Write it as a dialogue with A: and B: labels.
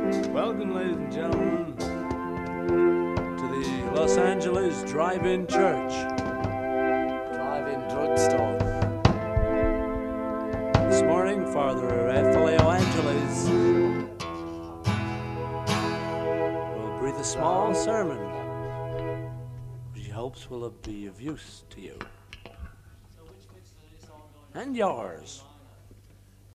A: Welcome, ladies and gentlemen, to the Los Angeles Drive-In Church.
B: Drive-in drugstore.
A: This morning, Father Raphael Angeles will breathe a small sermon, which he hopes will be of use to you and yours.